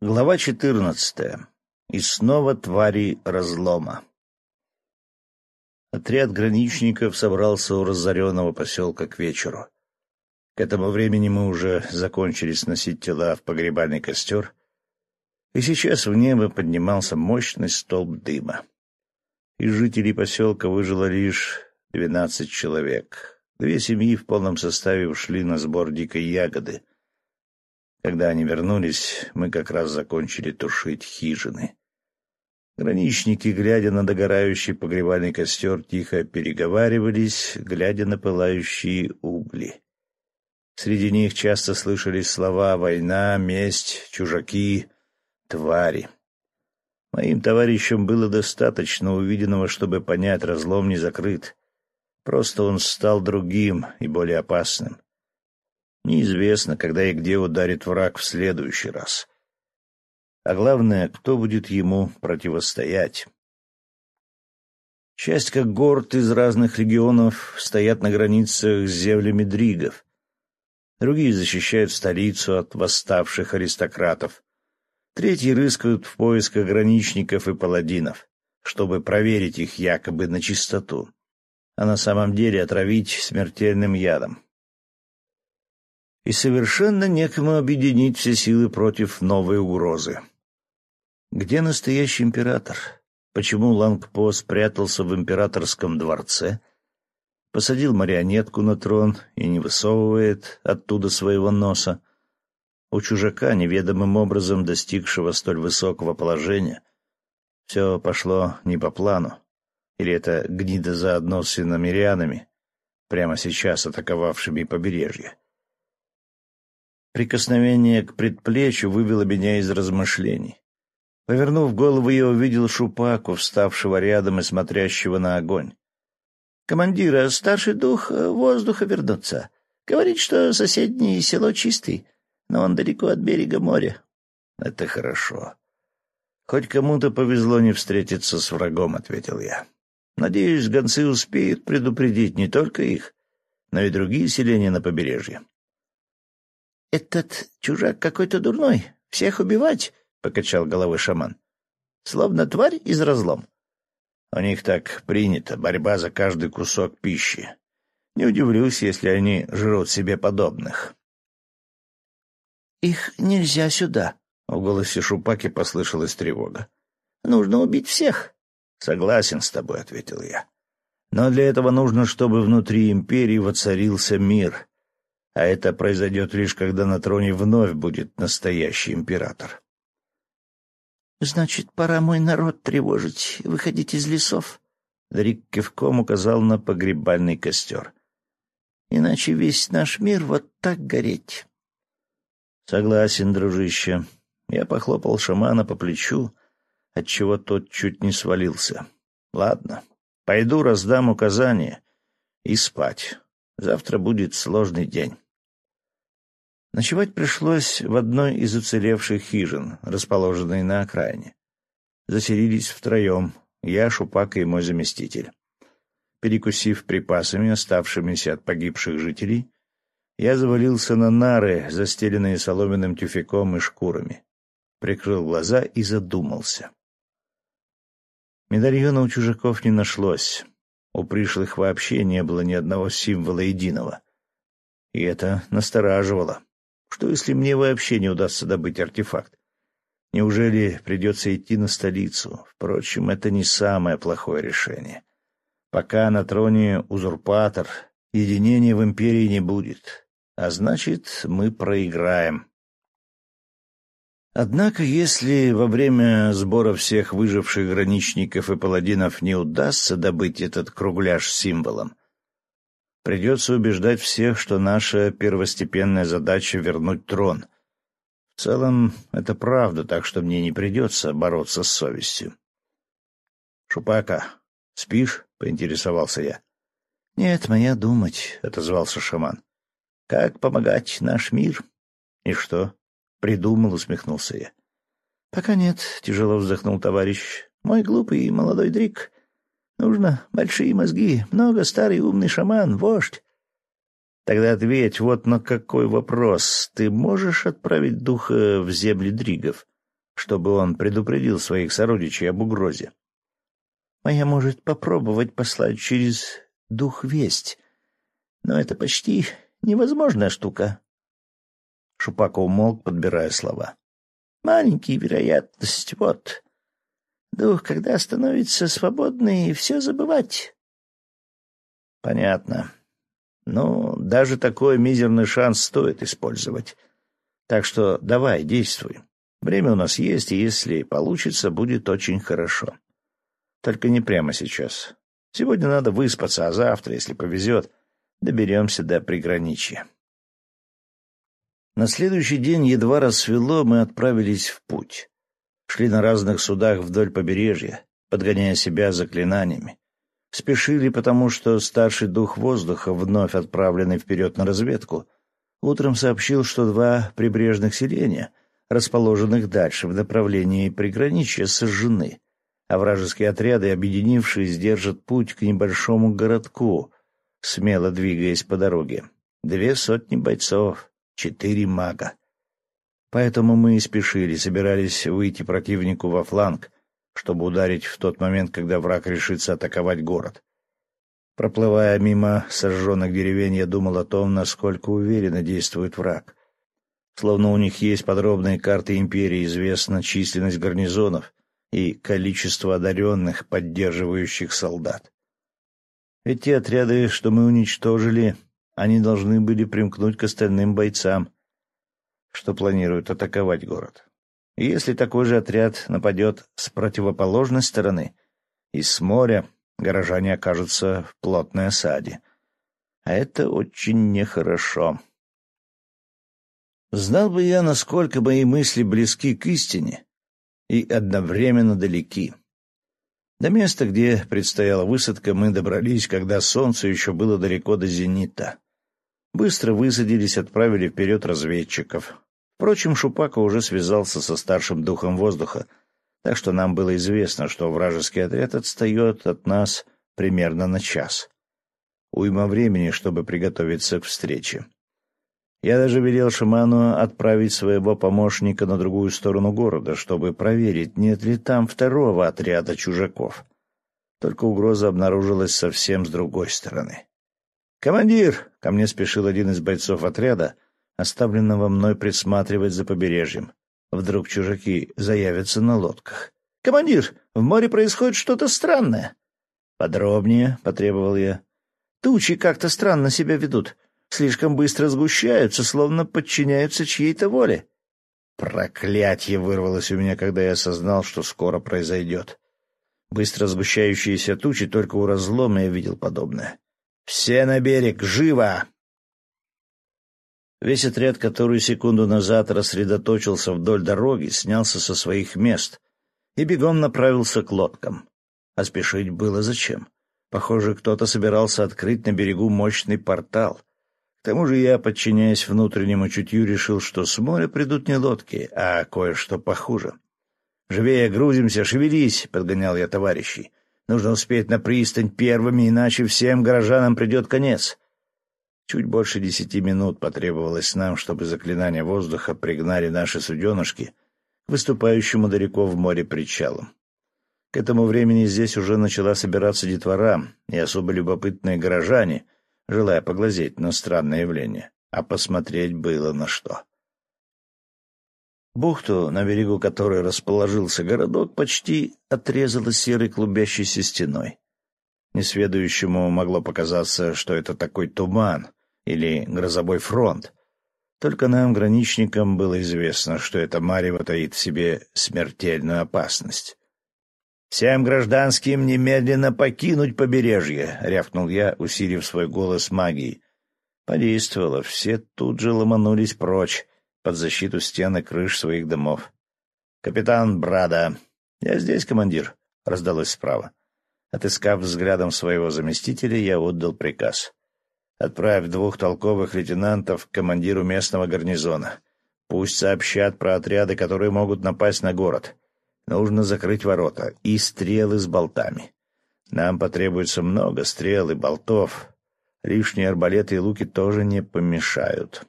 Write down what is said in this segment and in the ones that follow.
Глава четырнадцатая. И снова твари разлома. Отряд граничников собрался у разоренного поселка к вечеру. К этому времени мы уже закончили сносить тела в погребальный костер, и сейчас в небо поднимался мощный столб дыма. Из жителей поселка выжило лишь двенадцать человек. Две семьи в полном составе ушли на сбор дикой ягоды — когда они вернулись, мы как раз закончили тушить хижины. Граничники, глядя на догорающий погребальный костер, тихо переговаривались, глядя на пылающие угли. Среди них часто слышались слова «война», «месть», «чужаки», «твари». Моим товарищам было достаточно увиденного, чтобы понять, разлом не закрыт. Просто он стал другим и более опасным. Неизвестно, когда и где ударит враг в следующий раз. А главное, кто будет ему противостоять. Часть как горд из разных регионов стоят на границах с землями дригов. Другие защищают столицу от восставших аристократов. Третьи рыскают в поисках граничников и паладинов, чтобы проверить их якобы на чистоту, а на самом деле отравить смертельным ядом и совершенно некому объединить все силы против новой угрозы. Где настоящий император? Почему Лангпо спрятался в императорском дворце, посадил марионетку на трон и не высовывает оттуда своего носа? У чужака, неведомым образом достигшего столь высокого положения, все пошло не по плану. Или это гнида заодно с иномерянами, прямо сейчас атаковавшими побережье? Прикосновение к предплечью вывело меня из размышлений. Повернув голову, я увидел Шупаку, вставшего рядом и смотрящего на огонь. «Командира, старший дух э, воздуха вернуться. Говорит, что соседнее село чистый, но он далеко от берега моря». «Это хорошо. Хоть кому-то повезло не встретиться с врагом», — ответил я. «Надеюсь, гонцы успеют предупредить не только их, но и другие селения на побережье. — Этот чужак какой-то дурной. Всех убивать? — покачал головой шаман. — Словно тварь из разлом. — У них так принято, борьба за каждый кусок пищи. Не удивлюсь, если они жрут себе подобных. — Их нельзя сюда, — в голосе Шупаки послышалась тревога. — Нужно убить всех. — Согласен с тобой, — ответил я. — Но для этого нужно, чтобы внутри империи воцарился мир, а это произойдет лишь когда на троне вновь будет настоящий император. «Значит, пора мой народ тревожить, выходить из лесов?» Дрик кивком указал на погребальный костер. «Иначе весь наш мир вот так гореть». «Согласен, дружище». Я похлопал шамана по плечу, отчего тот чуть не свалился. «Ладно, пойду раздам указания и спать. Завтра будет сложный день». Ночевать пришлось в одной из уцелевших хижин, расположенной на окраине. Заселились втроем, я, Шупака и мой заместитель. Перекусив припасами, оставшимися от погибших жителей, я завалился на нары, застеленные соломенным тюфяком и шкурами. Прикрыл глаза и задумался. Медальона у чужаков не нашлось. У пришлых вообще не было ни одного символа единого. И это настораживало. Что, если мне вообще не удастся добыть артефакт? Неужели придется идти на столицу? Впрочем, это не самое плохое решение. Пока на троне узурпатор, единения в империи не будет. А значит, мы проиграем. Однако, если во время сбора всех выживших граничников и паладинов не удастся добыть этот кругляш с символом, Придется убеждать всех, что наша первостепенная задача — вернуть трон. В целом, это правда, так что мне не придется бороться с совестью. — Шупака, спишь? — поинтересовался я. — Нет, моя думать, — отозвался шаман. — Как помогать наш мир? — И что? — придумал, усмехнулся я. — Пока нет, — тяжело вздохнул товарищ. — Мой глупый молодой дрик Нужно большие мозги, много старый умный шаман, вождь. Тогда ответь вот на какой вопрос. Ты можешь отправить духа в земли дригов? чтобы он предупредил своих сородичей об угрозе. Моя может попробовать послать через дух весть, но это почти невозможная штука. Шупака умолк, подбирая слова. Маленький вероятность, вот. Дух, когда становится свободный, все забывать. Понятно. Ну, даже такой мизерный шанс стоит использовать. Так что давай, действуй. Время у нас есть, и если получится, будет очень хорошо. Только не прямо сейчас. Сегодня надо выспаться, а завтра, если повезет, доберемся до приграничья. На следующий день едва рассвело, мы отправились в путь. Шли на разных судах вдоль побережья, подгоняя себя заклинаниями. Спешили, потому что старший дух воздуха, вновь отправленный вперед на разведку, утром сообщил, что два прибрежных селения, расположенных дальше в направлении приграничья, сожжены, а вражеские отряды, объединившись, держат путь к небольшому городку, смело двигаясь по дороге. Две сотни бойцов, четыре мага. Поэтому мы и спешили, собирались выйти противнику во фланг, чтобы ударить в тот момент, когда враг решится атаковать город. Проплывая мимо сожженных деревень, я думал о том, насколько уверенно действует враг. Словно у них есть подробные карты империи, известна численность гарнизонов и количество одаренных, поддерживающих солдат. Ведь те отряды, что мы уничтожили, они должны были примкнуть к остальным бойцам, что планируют атаковать город. И если такой же отряд нападет с противоположной стороны, из моря, горожане окажутся в плотной осаде. А это очень нехорошо. Знал бы я, насколько мои мысли близки к истине и одновременно далеки. До места, где предстояла высадка, мы добрались, когда солнце еще было далеко до зенита. Быстро высадились, отправили вперед разведчиков. Впрочем, Шупака уже связался со старшим духом воздуха, так что нам было известно, что вражеский отряд отстает от нас примерно на час. Уйма времени, чтобы приготовиться к встрече. Я даже велел шаману отправить своего помощника на другую сторону города, чтобы проверить, нет ли там второго отряда чужаков. Только угроза обнаружилась совсем с другой стороны. «Командир!» — ко мне спешил один из бойцов отряда, оставленного мной присматривать за побережьем. Вдруг чужаки заявятся на лодках. «Командир, в море происходит что-то странное!» «Подробнее», — потребовал я. «Тучи как-то странно себя ведут. Слишком быстро сгущаются, словно подчиняются чьей-то воле». Проклятье вырвалось у меня, когда я осознал, что скоро произойдет. Быстро сгущающиеся тучи только у разлома я видел подобное. «Все на берег! Живо!» Весь отряд, который секунду назад рассредоточился вдоль дороги, снялся со своих мест и бегом направился к лодкам. А спешить было зачем? Похоже, кто-то собирался открыть на берегу мощный портал. К тому же я, подчиняясь внутреннему чутью, решил, что с моря придут не лодки, а кое-что похуже. «Живее грузимся, шевелись!» — подгонял я товарищей. Нужно успеть на пристань первыми, иначе всем горожанам придет конец. Чуть больше десяти минут потребовалось нам, чтобы заклинания воздуха пригнали наши суденышки к выступающему далеко в море причалу. К этому времени здесь уже начала собираться детвора и особо любопытные горожане, желая поглазеть на странное явление, а посмотреть было на что. Бухту, на берегу которой расположился городок, почти отрезала серой клубящейся стеной. Несведущему могло показаться, что это такой туман или грозовой фронт. Только нам, граничникам, было известно, что это Марево таит в себе смертельную опасность. «Всем гражданским немедленно покинуть побережье!» — рявкнул я, усилив свой голос магией. Подействовало, все тут же ломанулись прочь, под защиту стен и крыш своих домов. «Капитан Брада!» «Я здесь, командир», — раздалось справа. Отыскав взглядом своего заместителя, я отдал приказ. «Отправь двух толковых лейтенантов к командиру местного гарнизона. Пусть сообщат про отряды, которые могут напасть на город. Нужно закрыть ворота и стрелы с болтами. Нам потребуется много стрел и болтов. Лишние арбалеты и луки тоже не помешают».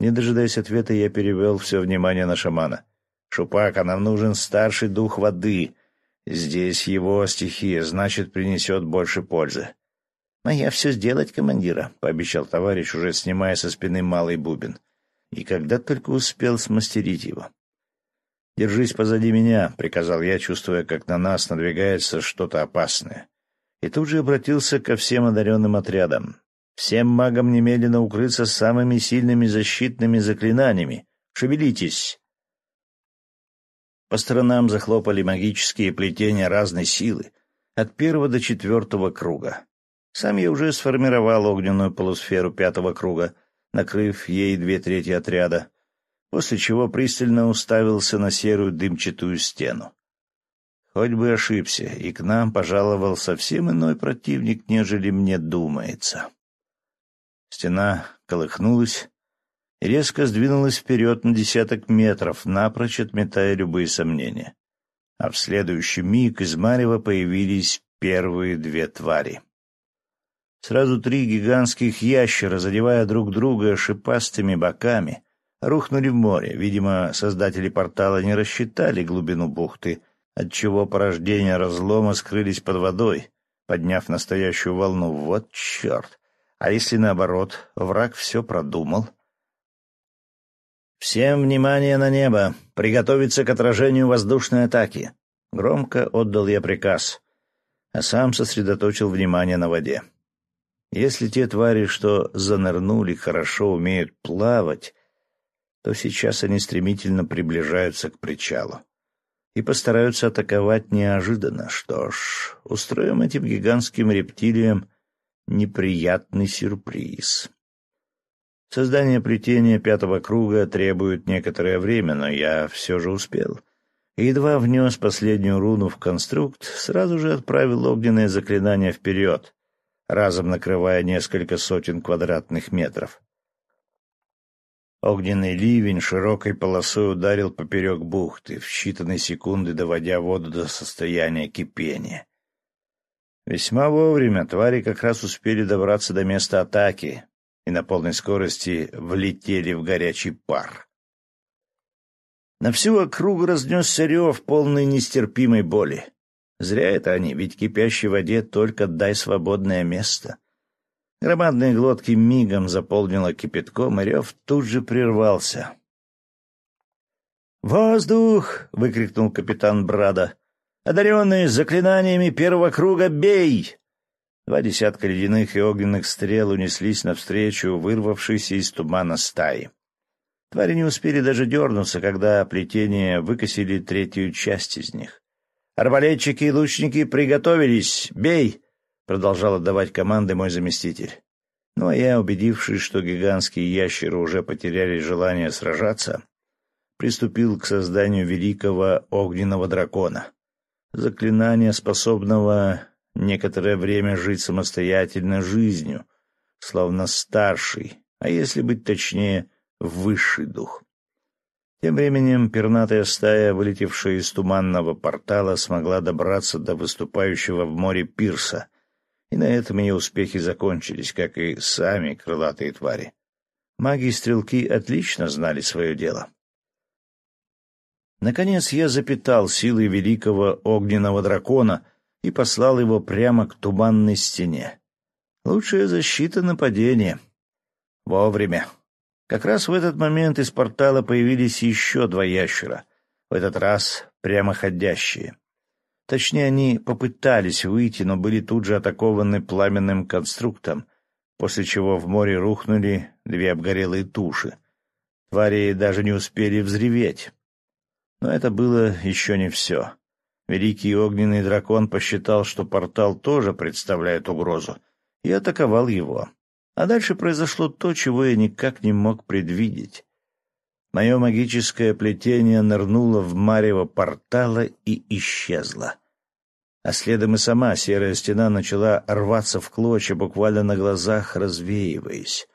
Не дожидаясь ответа, я перевел все внимание на шамана. Шупак, а нам нужен старший дух воды. Здесь его стихия, значит, принесет больше пользы. — А я все сделать, командира, — пообещал товарищ, уже снимая со спины малый бубен. И когда только успел смастерить его. — Держись позади меня, — приказал я, чувствуя, как на нас надвигается что-то опасное. И тут же обратился ко всем одаренным отрядам. Всем магам немедленно укрыться самыми сильными защитными заклинаниями. Шевелитесь! По сторонам захлопали магические плетения разной силы, от первого до четвертого круга. Сам я уже сформировал огненную полусферу пятого круга, накрыв ей две трети отряда, после чего пристально уставился на серую дымчатую стену. Хоть бы ошибся, и к нам пожаловал совсем иной противник, нежели мне думается. Стена колыхнулась и резко сдвинулась вперед на десяток метров, напрочь отметая любые сомнения. А в следующий миг из Марева появились первые две твари. Сразу три гигантских ящера, задевая друг друга шипастыми боками, рухнули в море. Видимо, создатели портала не рассчитали глубину бухты, отчего порождения разлома скрылись под водой, подняв настоящую волну. Вот черт! А если наоборот, враг все продумал? «Всем внимание на небо! Приготовиться к отражению воздушной атаки!» Громко отдал я приказ, а сам сосредоточил внимание на воде. Если те твари, что занырнули, хорошо умеют плавать, то сейчас они стремительно приближаются к причалу и постараются атаковать неожиданно. Что ж, устроим этим гигантским рептилиям неприятный сюрприз. Создание плетения пятого круга требует некоторое время, но я все же успел. едва внес последнюю руну в конструкт, сразу же отправил огненное заклинание вперед, разом накрывая несколько сотен квадратных метров. Огненный ливень широкой полосой ударил поперек бухты, в считанные секунды доводя воду до состояния кипения. Весьма вовремя твари как раз успели добраться до места атаки и на полной скорости влетели в горячий пар. На всю округу разнесся рев полной нестерпимой боли. Зря это они, ведь кипящей воде только дай свободное место. Громадные глотки мигом заполнило кипятком, и рев тут же прервался. «Воздух!» — выкрикнул капитан Брада. «Одаренные заклинаниями первого круга, бей!» Два десятка ледяных и огненных стрел унеслись навстречу вырвавшейся из тумана стаи. Твари не успели даже дернуться, когда плетения выкосили третью часть из них. «Арбалетчики и лучники приготовились! Бей!» — продолжал отдавать команды мой заместитель. Ну а я, убедившись, что гигантские ящеры уже потеряли желание сражаться, приступил к созданию великого огненного дракона. Заклинания, способного некоторое время жить самостоятельной жизнью, словно старший, а если быть точнее, высший дух. Тем временем пернатая стая, вылетевшая из туманного портала, смогла добраться до выступающего в море пирса, и на этом ее успехи закончились, как и сами крылатые твари. Маги и стрелки отлично знали свое дело. Наконец я запитал силы великого огненного дракона и послал его прямо к туманной стене. Лучшая защита нападения. Вовремя. Как раз в этот момент из портала появились еще два ящера, в этот раз прямоходящие. Точнее, они попытались выйти, но были тут же атакованы пламенным конструктом, после чего в море рухнули две обгорелые туши. Твари даже не успели взреветь. Но это было еще не все. Великий огненный дракон посчитал, что портал тоже представляет угрозу, и атаковал его. А дальше произошло то, чего я никак не мог предвидеть. Мое магическое плетение нырнуло в марево портала и исчезло. А следом и сама серая стена начала рваться в клочья, буквально на глазах развеиваясь.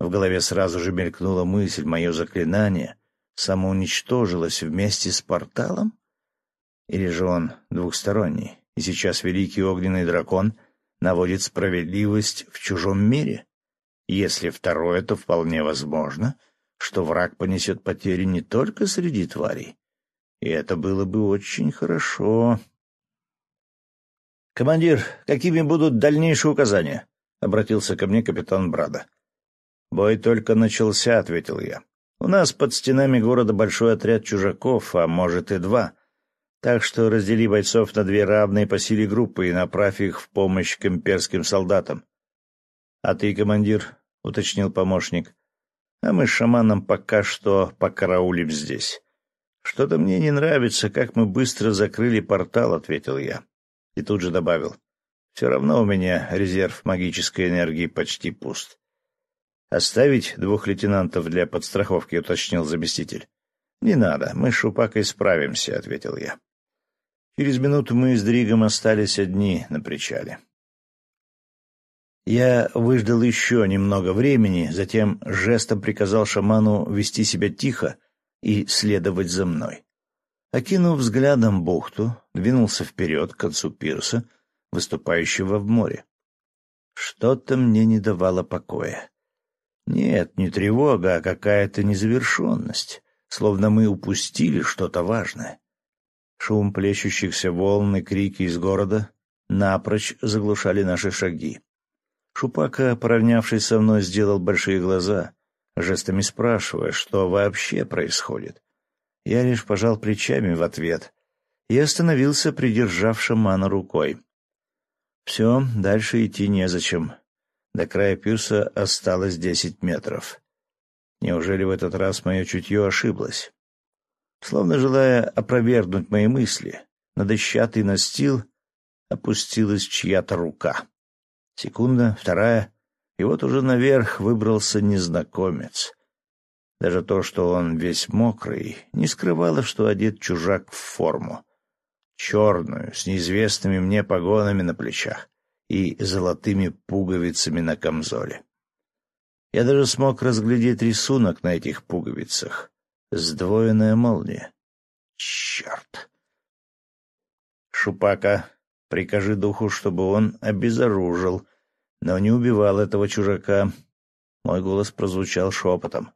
В голове сразу же мелькнула мысль, мое заклинание самоуничтожилось вместе с порталом? Или же он двухсторонний, и сейчас великий огненный дракон наводит справедливость в чужом мире? Если второе, то вполне возможно, что враг понесет потери не только среди тварей, И это было бы очень хорошо. «Командир, какими будут дальнейшие указания?» — обратился ко мне капитан Брада. «Бой только начался», — ответил я. «У нас под стенами города большой отряд чужаков, а может и два. Так что раздели бойцов на две равные по силе группы и направь их в помощь к имперским солдатам». «А ты, командир?» — уточнил помощник. «А мы с шаманом пока что покараулим здесь». «Что-то мне не нравится, как мы быстро закрыли портал», — ответил я. И тут же добавил. «Все равно у меня резерв магической энергии почти пуст». «Оставить двух лейтенантов для подстраховки», — уточнил заместитель. «Не надо, мы с Шупакой справимся», — ответил я. Через минуту мы с Дригом остались одни на причале. Я выждал еще немного времени, затем жестом приказал шаману вести себя тихо и следовать за мной. Окинув взглядом бухту, двинулся вперед к концу пирса, выступающего в море. Что-то мне не давало покоя. Нет, не тревога, а какая-то незавершенность, словно мы упустили что-то важное. Шум плещущихся волн и крики из города напрочь заглушали наши шаги. Шупака, поравнявшись со мной, сделал большие глаза, жестами спрашивая, что вообще происходит. Я лишь пожал плечами в ответ и остановился, придержав шамана рукой. Все, дальше идти незачем. До края пирса осталось десять метров. Неужели в этот раз мое чутье ошиблось? Словно желая опровергнуть мои мысли, на дощатый настил опустилась чья-то рука. Секунда, вторая, и вот уже наверх выбрался незнакомец. Даже то, что он весь мокрый, не скрывало, что одет чужак в форму. Черную, с неизвестными мне погонами на плечах и золотыми пуговицами на камзоле. Я даже смог разглядеть рисунок на этих пуговицах. Сдвоенная молния. Черт! Шупака, прикажи духу, чтобы он обезоружил, но не убивал этого чужака. Мой голос прозвучал шепотом.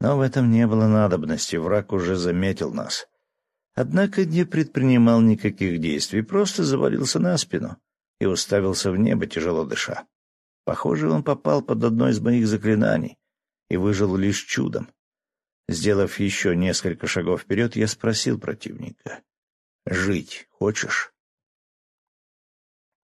Но в этом не было надобности, враг уже заметил нас. Однако не предпринимал никаких действий, просто завалился на спину и уставился в небо, тяжело дыша. Похоже, он попал под одно из моих заклинаний и выжил лишь чудом. Сделав еще несколько шагов вперед, я спросил противника. «Жить хочешь?»